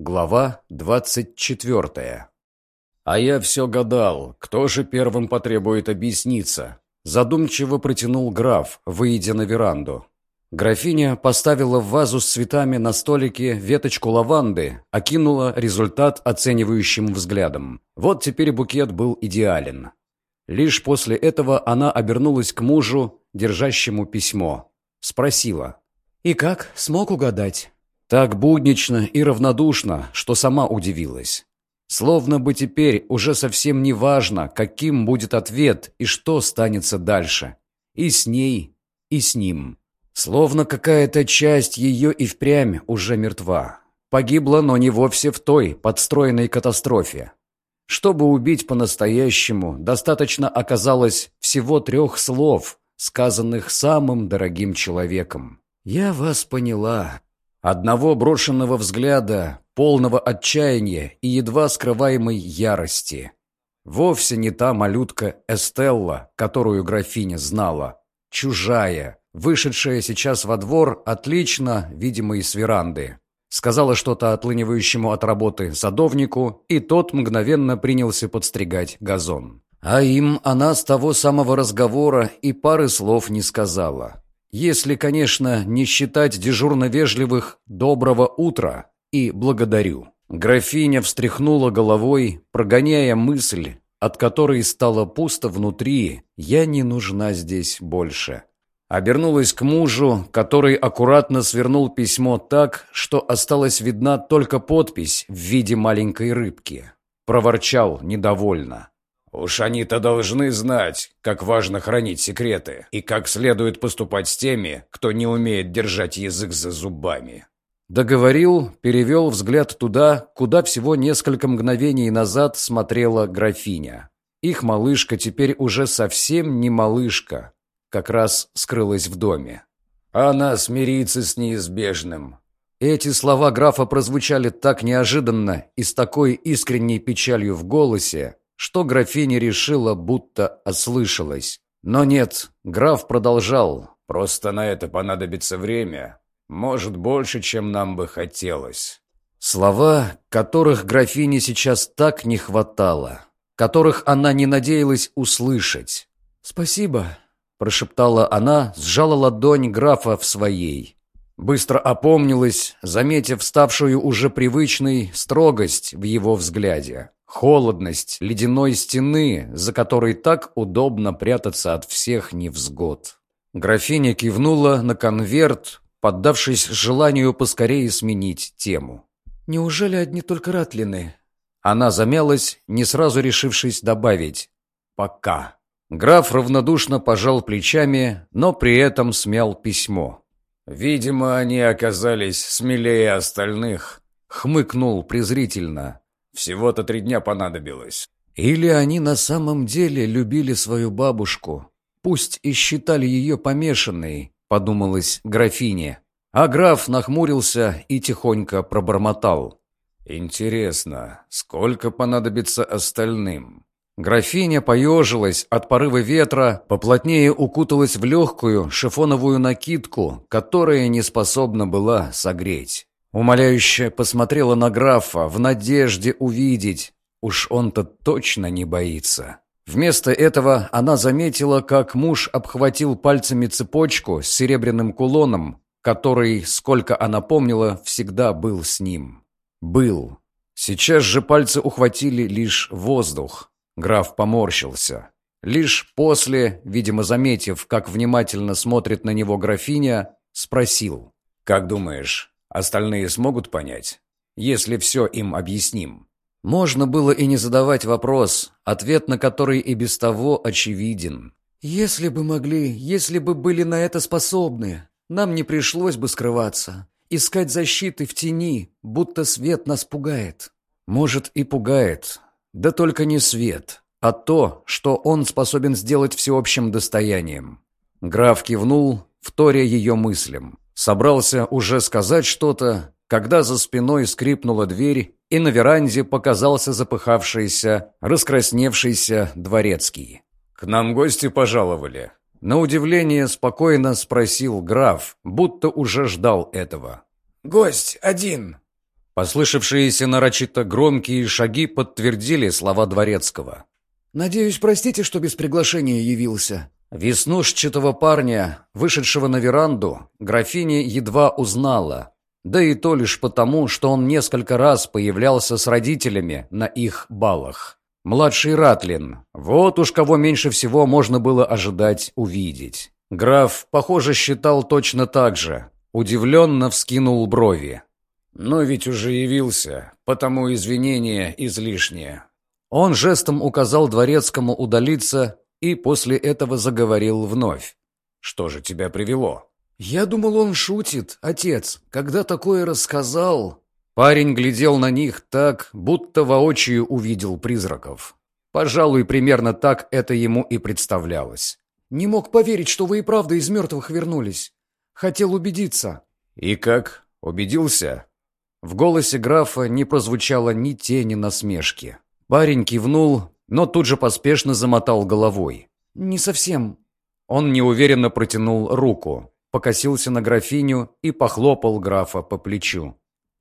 Глава двадцать четвертая. А я все гадал, кто же первым потребует объясниться. Задумчиво протянул граф, выйдя на веранду. Графиня поставила в вазу с цветами на столике веточку лаванды, окинула результат оценивающим взглядом. Вот теперь букет был идеален. Лишь после этого она обернулась к мужу, держащему письмо. Спросила. «И как, смог угадать?» Так буднично и равнодушно, что сама удивилась. Словно бы теперь уже совсем не важно, каким будет ответ и что станется дальше. И с ней, и с ним. Словно какая-то часть ее и впрямь уже мертва. Погибла, но не вовсе в той подстроенной катастрофе. Чтобы убить по-настоящему, достаточно оказалось всего трех слов, сказанных самым дорогим человеком. «Я вас поняла», Одного брошенного взгляда, полного отчаяния и едва скрываемой ярости. Вовсе не та малютка Эстелла, которую графиня знала. Чужая, вышедшая сейчас во двор, отлично, видимо, из веранды. Сказала что-то отлынивающему от работы садовнику, и тот мгновенно принялся подстригать газон. А им она с того самого разговора и пары слов не сказала. Если, конечно, не считать дежурно вежливых «доброго утра» и «благодарю». Графиня встряхнула головой, прогоняя мысль, от которой стало пусто внутри «я не нужна здесь больше». Обернулась к мужу, который аккуратно свернул письмо так, что осталась видна только подпись в виде маленькой рыбки. Проворчал недовольно. Уж они-то должны знать, как важно хранить секреты и как следует поступать с теми, кто не умеет держать язык за зубами. Договорил, перевел взгляд туда, куда всего несколько мгновений назад смотрела графиня. Их малышка теперь уже совсем не малышка, как раз скрылась в доме. Она смирится с неизбежным. Эти слова графа прозвучали так неожиданно и с такой искренней печалью в голосе, что графиня решила, будто ослышалась. Но нет, граф продолжал. «Просто на это понадобится время. Может, больше, чем нам бы хотелось». Слова, которых графине сейчас так не хватало, которых она не надеялась услышать. «Спасибо», – прошептала она, сжала ладонь графа в своей. Быстро опомнилась, заметив ставшую уже привычной строгость в его взгляде. Холодность ледяной стены, за которой так удобно прятаться от всех невзгод. Графиня кивнула на конверт, поддавшись желанию поскорее сменить тему. «Неужели одни только ратлины?» Она замялась, не сразу решившись добавить «пока». Граф равнодушно пожал плечами, но при этом смял письмо. «Видимо, они оказались смелее остальных», — хмыкнул презрительно. Всего-то три дня понадобилось. Или они на самом деле любили свою бабушку, пусть и считали ее помешанной, подумалась графиня. А граф нахмурился и тихонько пробормотал. «Интересно, сколько понадобится остальным?» Графиня поежилась от порыва ветра, поплотнее укуталась в легкую шифоновую накидку, которая не способна была согреть. Умоляюще посмотрела на графа в надежде увидеть. Уж он-то точно не боится. Вместо этого она заметила, как муж обхватил пальцами цепочку с серебряным кулоном, который, сколько она помнила, всегда был с ним. Был. Сейчас же пальцы ухватили лишь воздух. Граф поморщился. Лишь после, видимо, заметив, как внимательно смотрит на него графиня, спросил. «Как думаешь, Остальные смогут понять, если все им объясним. Можно было и не задавать вопрос, ответ на который и без того очевиден. «Если бы могли, если бы были на это способны, нам не пришлось бы скрываться, искать защиты в тени, будто свет нас пугает». «Может, и пугает, да только не свет, а то, что он способен сделать всеобщим достоянием». Граф кивнул, вторя ее мыслям. Собрался уже сказать что-то, когда за спиной скрипнула дверь, и на веранде показался запыхавшийся, раскрасневшийся дворецкий. «К нам гости пожаловали». На удивление спокойно спросил граф, будто уже ждал этого. «Гость один». Послышавшиеся нарочито громкие шаги подтвердили слова Дворецкого. «Надеюсь, простите, что без приглашения явился». Веснушчатого парня, вышедшего на веранду, графиня едва узнала. Да и то лишь потому, что он несколько раз появлялся с родителями на их балах. Младший Ратлин. Вот уж кого меньше всего можно было ожидать увидеть. Граф, похоже, считал точно так же. Удивленно вскинул брови. «Но ведь уже явился, потому извинения излишние». Он жестом указал дворецкому удалиться и после этого заговорил вновь. «Что же тебя привело?» «Я думал, он шутит, отец. Когда такое рассказал...» Парень глядел на них так, будто воочию увидел призраков. Пожалуй, примерно так это ему и представлялось. «Не мог поверить, что вы и правда из мертвых вернулись. Хотел убедиться». «И как? Убедился?» В голосе графа не прозвучало ни тени насмешки. Парень кивнул, но тут же поспешно замотал головой. «Не совсем». Он неуверенно протянул руку, покосился на графиню и похлопал графа по плечу.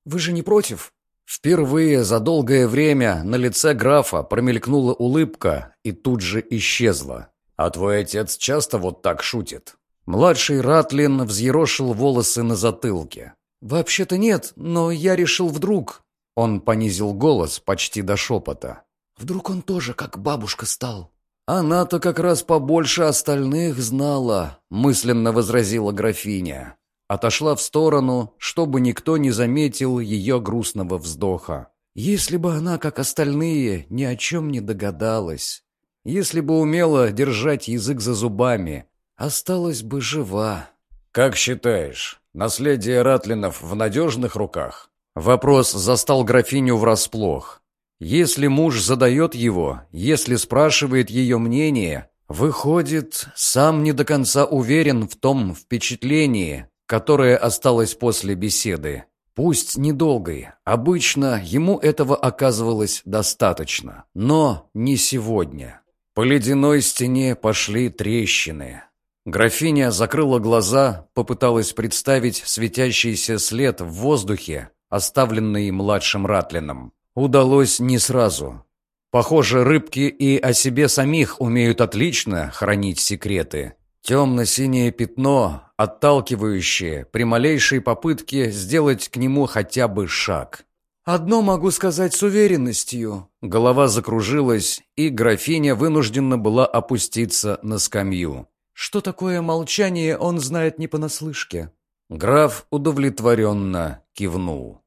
«Вы же не против?» Впервые за долгое время на лице графа промелькнула улыбка и тут же исчезла. «А твой отец часто вот так шутит?» Младший Ратлин взъерошил волосы на затылке. «Вообще-то нет, но я решил вдруг...» Он понизил голос почти до шепота. «Вдруг он тоже как бабушка стал?» «Она-то как раз побольше остальных знала», — мысленно возразила графиня. Отошла в сторону, чтобы никто не заметил ее грустного вздоха. «Если бы она, как остальные, ни о чем не догадалась, если бы умела держать язык за зубами, осталась бы жива». «Как считаешь, наследие Ратлинов в надежных руках?» Вопрос застал графиню врасплох. Если муж задает его, если спрашивает ее мнение, выходит, сам не до конца уверен в том впечатлении, которое осталось после беседы. Пусть недолгой, обычно ему этого оказывалось достаточно, но не сегодня. По ледяной стене пошли трещины. Графиня закрыла глаза, попыталась представить светящийся след в воздухе, оставленный младшим Ратлином. Удалось не сразу. Похоже, рыбки и о себе самих умеют отлично хранить секреты. Темно-синее пятно, отталкивающее при малейшей попытке сделать к нему хотя бы шаг. «Одно могу сказать с уверенностью». Голова закружилась, и графиня вынуждена была опуститься на скамью. Что такое молчание, он знает не понаслышке. Граф удовлетворенно кивнул.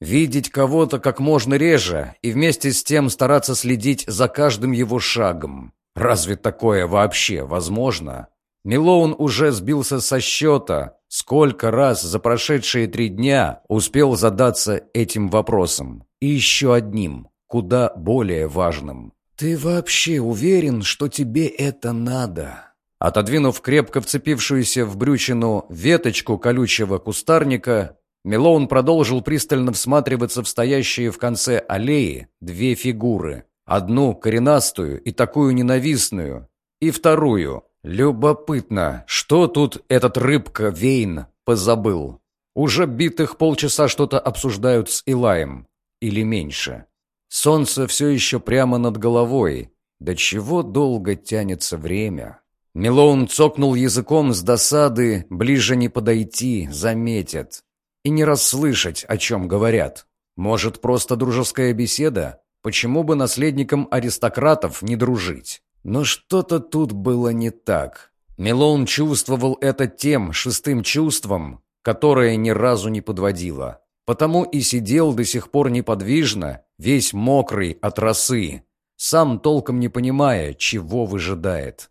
Видеть кого-то как можно реже и вместе с тем стараться следить за каждым его шагом. Разве такое вообще возможно? Милоун уже сбился со счета, сколько раз за прошедшие три дня успел задаться этим вопросом. И еще одним, куда более важным. «Ты вообще уверен, что тебе это надо?» Отодвинув крепко вцепившуюся в брючину веточку колючего кустарника, Милоун продолжил пристально всматриваться в стоящие в конце аллеи две фигуры. Одну коренастую и такую ненавистную, и вторую. Любопытно, что тут этот рыбка Вейн позабыл? Уже битых полчаса что-то обсуждают с Илаем. Или меньше. Солнце все еще прямо над головой. До чего долго тянется время? Милоун цокнул языком с досады, ближе не подойти, заметят. И не расслышать, о чем говорят. Может, просто дружеская беседа? Почему бы наследникам аристократов не дружить? Но что-то тут было не так. Милон чувствовал это тем шестым чувством, которое ни разу не подводило. Потому и сидел до сих пор неподвижно, весь мокрый от росы, сам толком не понимая, чего выжидает.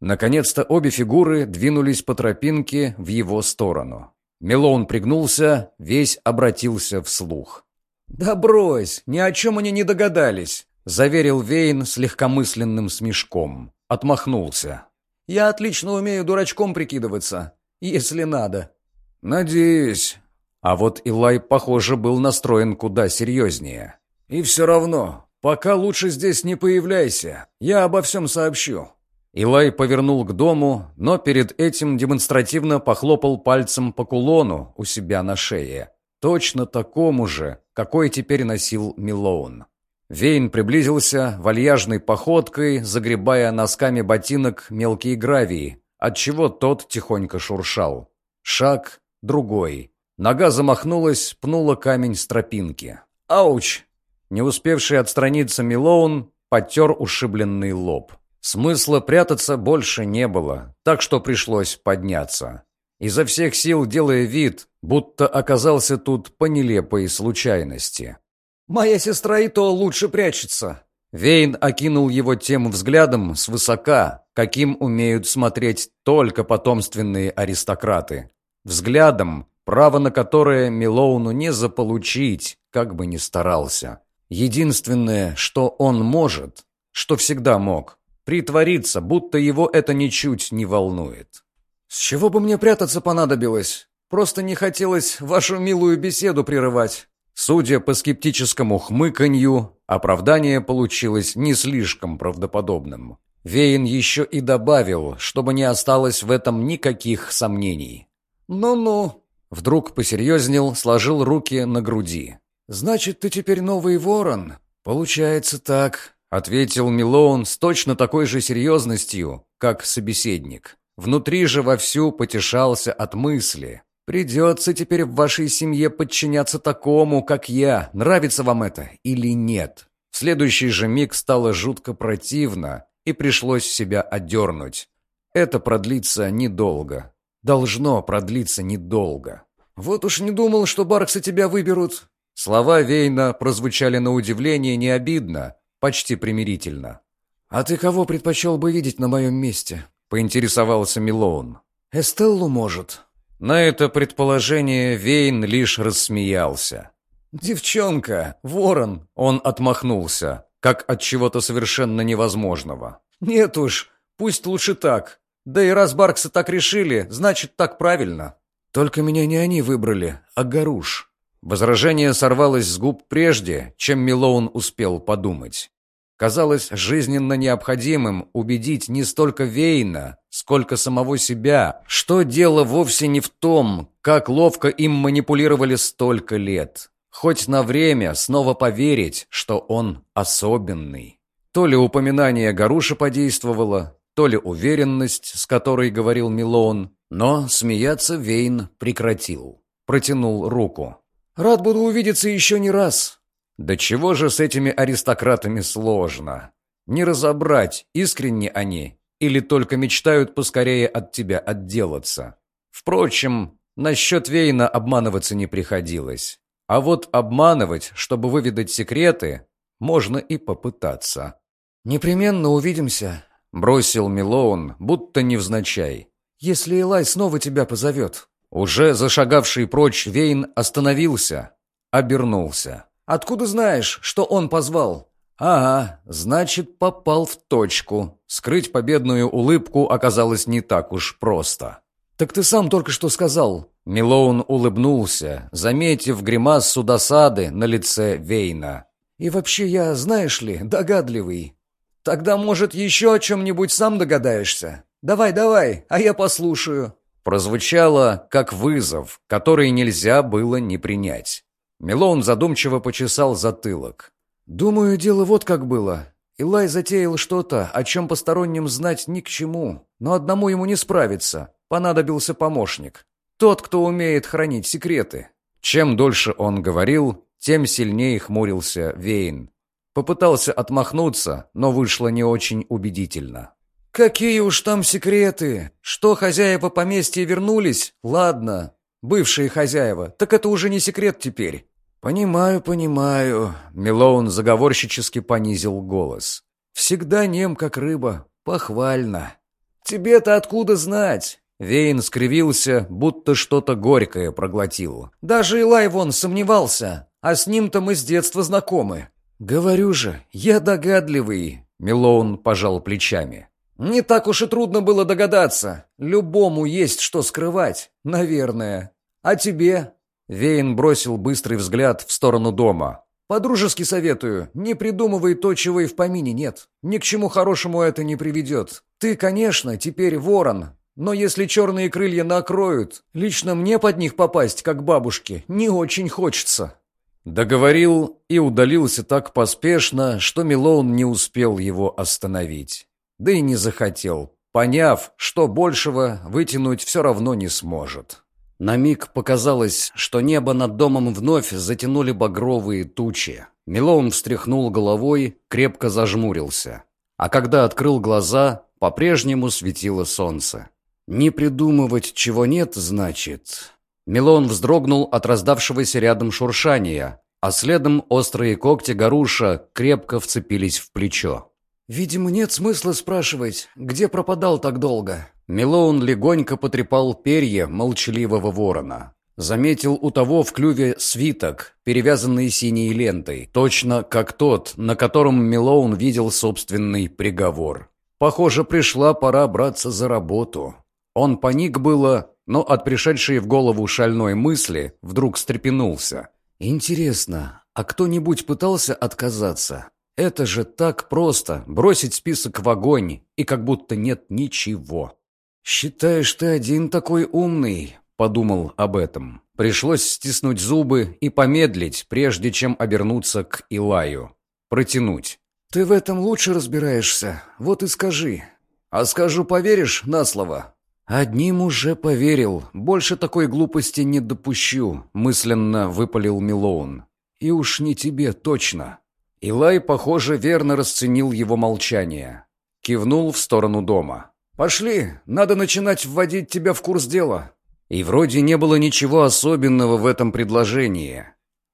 Наконец-то обе фигуры двинулись по тропинке в его сторону. Мелоун пригнулся, весь обратился вслух. «Да брось, ни о чем они не догадались», — заверил Вейн с легкомысленным смешком. Отмахнулся. «Я отлично умею дурачком прикидываться, если надо». «Надеюсь». А вот Илай, похоже, был настроен куда серьезнее. «И все равно, пока лучше здесь не появляйся, я обо всем сообщу». Илай повернул к дому, но перед этим демонстративно похлопал пальцем по кулону у себя на шее. точно такому же, какой теперь носил Милоун. Вейн приблизился вальяжной походкой, загребая носками ботинок мелкие гравии, отчего тот тихонько шуршал. Шаг, другой. Нога замахнулась, пнула камень с тропинки. «Ауч!» Не успевший отстраниться Милоун потер ушибленный лоб. Смысла прятаться больше не было, так что пришлось подняться. Изо всех сил делая вид, будто оказался тут по нелепой случайности. «Моя сестра и то лучше прячется». Вейн окинул его тем взглядом свысока, каким умеют смотреть только потомственные аристократы. Взглядом, право на которое Милоуну не заполучить, как бы ни старался. Единственное, что он может, что всегда мог, притвориться, будто его это ничуть не волнует. «С чего бы мне прятаться понадобилось? Просто не хотелось вашу милую беседу прерывать». Судя по скептическому хмыканью, оправдание получилось не слишком правдоподобным. Вейн еще и добавил, чтобы не осталось в этом никаких сомнений. «Ну-ну», — вдруг посерьезнел, сложил руки на груди. «Значит, ты теперь новый ворон?» «Получается так», — ответил Милоун с точно такой же серьезностью, как собеседник. Внутри же вовсю потешался от мысли. «Придется теперь в вашей семье подчиняться такому, как я. Нравится вам это или нет?» В следующий же миг стало жутко противно, и пришлось себя отдернуть. Это продлится недолго. Должно продлиться недолго. «Вот уж не думал, что Барксы тебя выберут», Слова Вейна прозвучали на удивление не обидно, почти примирительно. «А ты кого предпочел бы видеть на моем месте?» — поинтересовался Милоун. «Эстеллу, может». На это предположение Вейн лишь рассмеялся. «Девчонка, ворон!» — он отмахнулся, как от чего-то совершенно невозможного. «Нет уж, пусть лучше так. Да и раз Барксы так решили, значит, так правильно. Только меня не они выбрали, а Гаруш». Возражение сорвалось с губ прежде, чем Милоун успел подумать. Казалось жизненно необходимым убедить не столько Вейна, сколько самого себя, что дело вовсе не в том, как ловко им манипулировали столько лет. Хоть на время снова поверить, что он особенный. То ли упоминание Гаруша подействовало, то ли уверенность, с которой говорил Милоун, но смеяться Вейн прекратил. Протянул руку. Рад буду увидеться еще не раз». Да чего же с этими аристократами сложно? Не разобрать, искренне они или только мечтают поскорее от тебя отделаться. Впрочем, насчет Вейна обманываться не приходилось. А вот обманывать, чтобы выведать секреты, можно и попытаться. «Непременно увидимся», — бросил Милоун, будто невзначай. «Если Элай снова тебя позовет». Уже зашагавший прочь Вейн остановился, обернулся. «Откуда знаешь, что он позвал?» «Ага, значит, попал в точку. Скрыть победную улыбку оказалось не так уж просто». «Так ты сам только что сказал». Милоун улыбнулся, заметив гримасу досады на лице Вейна. «И вообще я, знаешь ли, догадливый. Тогда, может, еще о чем-нибудь сам догадаешься? Давай, давай, а я послушаю» прозвучало как вызов, который нельзя было не принять. Милон задумчиво почесал затылок. «Думаю, дело вот как было. Илай затеял что-то, о чем посторонним знать ни к чему, но одному ему не справиться. Понадобился помощник. Тот, кто умеет хранить секреты». Чем дольше он говорил, тем сильнее хмурился Вейн. Попытался отмахнуться, но вышло не очень убедительно. «Какие уж там секреты! Что хозяева поместья вернулись? Ладно, бывшие хозяева, так это уже не секрет теперь». «Понимаю, понимаю», — Милоун заговорщически понизил голос. «Всегда нем, как рыба. Похвально». «Тебе-то откуда знать?» Вейн скривился, будто что-то горькое проглотил. «Даже Илай вон сомневался, а с ним-то мы с детства знакомы». «Говорю же, я догадливый», — Милоун пожал плечами. Не так уж и трудно было догадаться. Любому есть что скрывать, наверное. А тебе? Вейн бросил быстрый взгляд в сторону дома. Подружески советую, не придумывай то, чего и в помине нет. Ни к чему хорошему это не приведет. Ты, конечно, теперь ворон, Но если черные крылья накроют, лично мне под них попасть, как бабушке, не очень хочется». Договорил и удалился так поспешно, что Милоун не успел его остановить. Да и не захотел, поняв, что большего вытянуть все равно не сможет. На миг показалось, что небо над домом вновь затянули багровые тучи. Милоун встряхнул головой, крепко зажмурился. А когда открыл глаза, по-прежнему светило солнце. «Не придумывать, чего нет, значит...» Милон вздрогнул от раздавшегося рядом шуршания, а следом острые когти Гаруша крепко вцепились в плечо. «Видимо, нет смысла спрашивать, где пропадал так долго?» Милоун легонько потрепал перья молчаливого ворона. Заметил у того в клюве свиток, перевязанный синей лентой, точно как тот, на котором Милоун видел собственный приговор. Похоже, пришла пора браться за работу. Он паник было, но от пришедшей в голову шальной мысли вдруг встрепенулся. «Интересно, а кто-нибудь пытался отказаться? Это же так просто, бросить список в огонь, и как будто нет ничего». «Считаешь, ты один такой умный?» подумал об этом. Пришлось стиснуть зубы и помедлить, прежде чем обернуться к Илаю. Протянуть. «Ты в этом лучше разбираешься. Вот и скажи. А скажу, поверишь на слово?» «Одним уже поверил. Больше такой глупости не допущу», — мысленно выпалил Милоун. «И уж не тебе точно». Илай, похоже, верно расценил его молчание. Кивнул в сторону дома. «Пошли, надо начинать вводить тебя в курс дела». И вроде не было ничего особенного в этом предложении.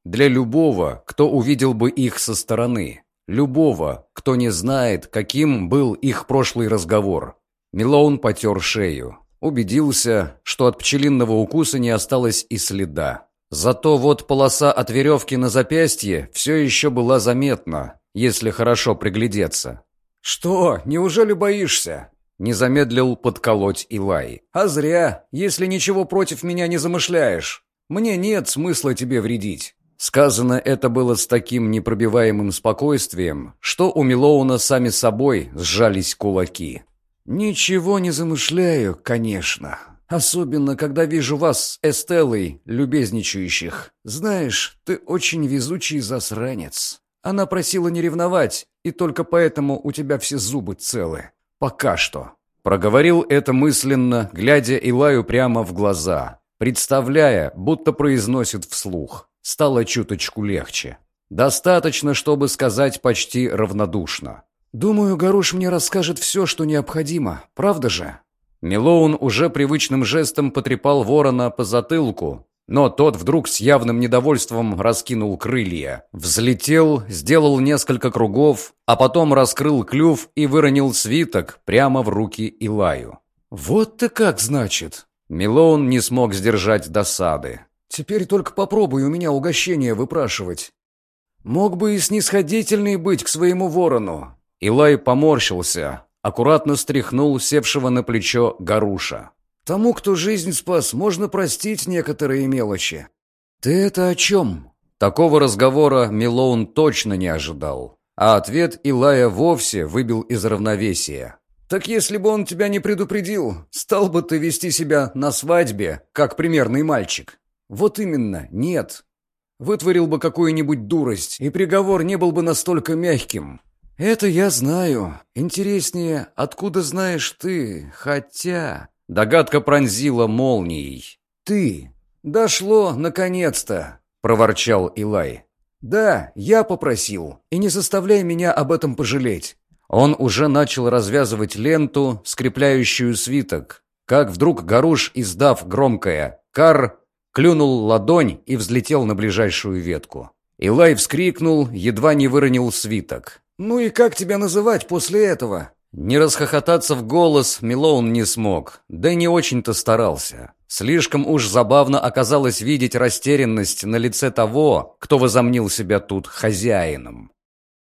Для любого, кто увидел бы их со стороны. Любого, кто не знает, каким был их прошлый разговор. Милоун потер шею. Убедился, что от пчелиного укуса не осталось и следа. Зато вот полоса от веревки на запястье все еще была заметна, если хорошо приглядеться. «Что, неужели боишься?» Не замедлил подколоть Илай. «А зря, если ничего против меня не замышляешь. Мне нет смысла тебе вредить». Сказано это было с таким непробиваемым спокойствием, что у Милоуна сами собой сжались кулаки. «Ничего не замышляю, конечно. Особенно, когда вижу вас Эстеллой, любезничающих. Знаешь, ты очень везучий засранец. Она просила не ревновать, и только поэтому у тебя все зубы целы. Пока что. Проговорил это мысленно, глядя Илаю прямо в глаза, представляя, будто произносит вслух. Стало чуточку легче. Достаточно, чтобы сказать почти равнодушно. «Думаю, Гаруш мне расскажет все, что необходимо, правда же?» Милоун уже привычным жестом потрепал ворона по затылку, но тот вдруг с явным недовольством раскинул крылья. Взлетел, сделал несколько кругов, а потом раскрыл клюв и выронил свиток прямо в руки Илаю. «Вот ты как, значит!» Милоун не смог сдержать досады. «Теперь только попробуй у меня угощение выпрашивать. Мог бы и снисходительный быть к своему ворону». Илай поморщился, аккуратно стряхнул севшего на плечо Гаруша. Тому, кто жизнь спас, можно простить некоторые мелочи. Ты это о чем? Такого разговора Милоун точно не ожидал. А ответ Илая вовсе выбил из равновесия. «Так если бы он тебя не предупредил, стал бы ты вести себя на свадьбе, как примерный мальчик?» «Вот именно, нет. Вытворил бы какую-нибудь дурость, и приговор не был бы настолько мягким». «Это я знаю. Интереснее, откуда знаешь ты, хотя...» Догадка пронзила молнией. «Ты! Дошло, наконец-то!» — проворчал Илай. «Да, я попросил, и не заставляй меня об этом пожалеть». Он уже начал развязывать ленту, скрепляющую свиток, как вдруг Гаруш, издав громкое «Кар!», клюнул ладонь и взлетел на ближайшую ветку. Илай вскрикнул, едва не выронил свиток. «Ну и как тебя называть после этого?» Не расхохотаться в голос Милоун не смог, да и не очень-то старался. Слишком уж забавно оказалось видеть растерянность на лице того, кто возомнил себя тут хозяином.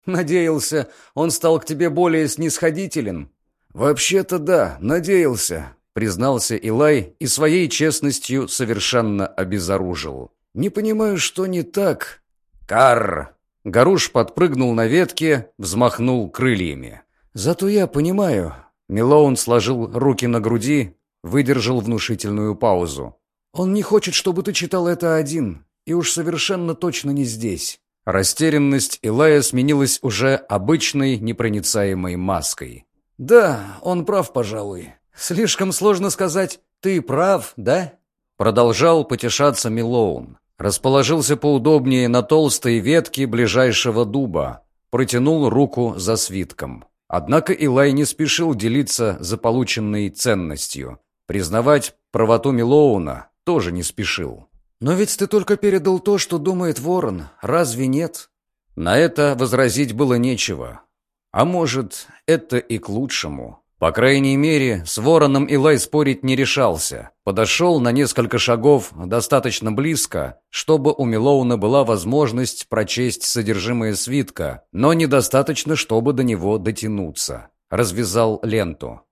«Надеялся, он стал к тебе более снисходителен?» «Вообще-то да, надеялся», — признался Илай и своей честностью совершенно обезоружил. «Не понимаю, что не так». «Карр!» Гаруш подпрыгнул на ветке, взмахнул крыльями. Зато я понимаю. Милоун сложил руки на груди, выдержал внушительную паузу. «Он не хочет, чтобы ты читал это один, и уж совершенно точно не здесь». Растерянность Илая сменилась уже обычной непроницаемой маской. «Да, он прав, пожалуй. Слишком сложно сказать «ты прав», да?» Продолжал потешаться Милоун. Расположился поудобнее на толстой ветке ближайшего дуба. Протянул руку за свитком. Однако Илай не спешил делиться заполученной ценностью. Признавать правоту Милоуна тоже не спешил. «Но ведь ты только передал то, что думает Ворон. Разве нет?» На это возразить было нечего. А может, это и к лучшему. По крайней мере, с Вороном Илай спорить не решался. Подошел на несколько шагов достаточно близко, чтобы у Милоуна была возможность прочесть содержимое свитка, но недостаточно, чтобы до него дотянуться. Развязал ленту.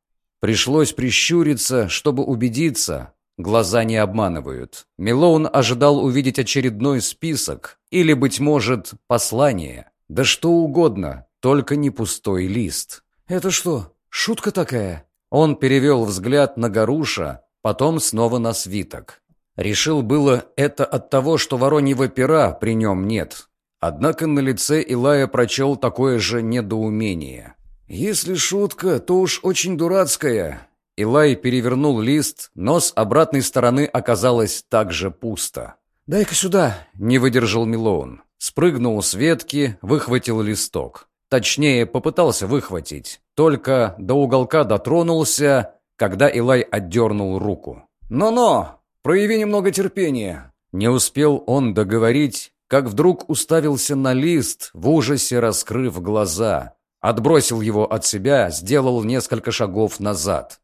Пришлось прищуриться, чтобы убедиться, глаза не обманывают. Милоун ожидал увидеть очередной список или, быть может, послание. Да что угодно, только не пустой лист. «Это что, Шутка такая. Он перевел взгляд на Гаруша, потом снова на свиток. Решил было это от того, что вороньего пера при нем нет. Однако на лице Илая прочел такое же недоумение. «Если шутка, то уж очень дурацкая». Илай перевернул лист, но с обратной стороны оказалось также пусто. «Дай-ка сюда!» — не выдержал Милоун. Спрыгнул с ветки, выхватил листок. Точнее, попытался выхватить. Только до уголка дотронулся, когда Илай отдернул руку. «Но-но! Прояви немного терпения!» Не успел он договорить, как вдруг уставился на лист, в ужасе раскрыв глаза. Отбросил его от себя, сделал несколько шагов назад.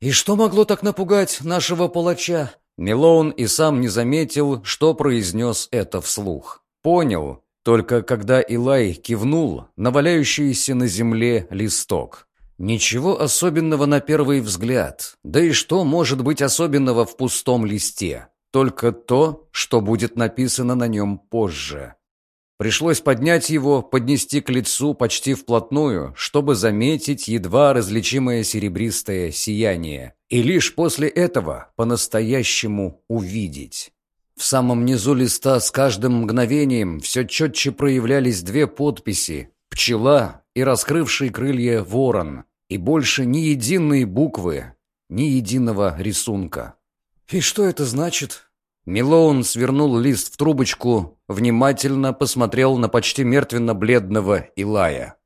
«И что могло так напугать нашего палача?» Милоун и сам не заметил, что произнес это вслух. Понял, только когда Илай кивнул на валяющийся на земле листок. Ничего особенного на первый взгляд. Да и что может быть особенного в пустом листе? Только то, что будет написано на нем позже. Пришлось поднять его, поднести к лицу почти вплотную, чтобы заметить едва различимое серебристое сияние. И лишь после этого по-настоящему увидеть. В самом низу листа с каждым мгновением все четче проявлялись две подписи «Пчела» и раскрывший крылья ворон, и больше ни единой буквы, ни единого рисунка. «И что это значит?» Милоун свернул лист в трубочку, внимательно посмотрел на почти мертвенно-бледного Илая.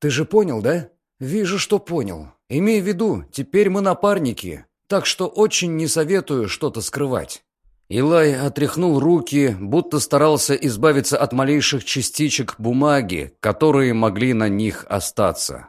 «Ты же понял, да?» «Вижу, что понял. Имей в виду, теперь мы напарники, так что очень не советую что-то скрывать». Илай отряхнул руки, будто старался избавиться от малейших частичек бумаги, которые могли на них остаться.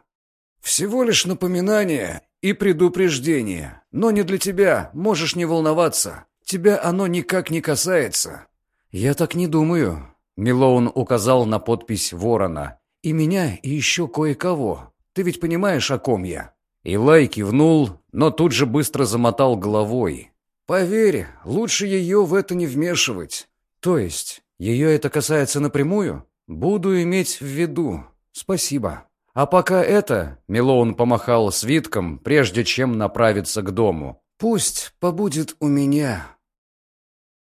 «Всего лишь напоминание и предупреждение, но не для тебя, можешь не волноваться. Тебя оно никак не касается». «Я так не думаю», — Милоун указал на подпись ворона. «И меня, и еще кое-кого. Ты ведь понимаешь, о ком я?» Илай кивнул, но тут же быстро замотал головой. Поверь, лучше ее в это не вмешивать. То есть, ее это касается напрямую? Буду иметь в виду. Спасибо. А пока это, Милоун помахал свитком, прежде чем направиться к дому. Пусть побудет у меня.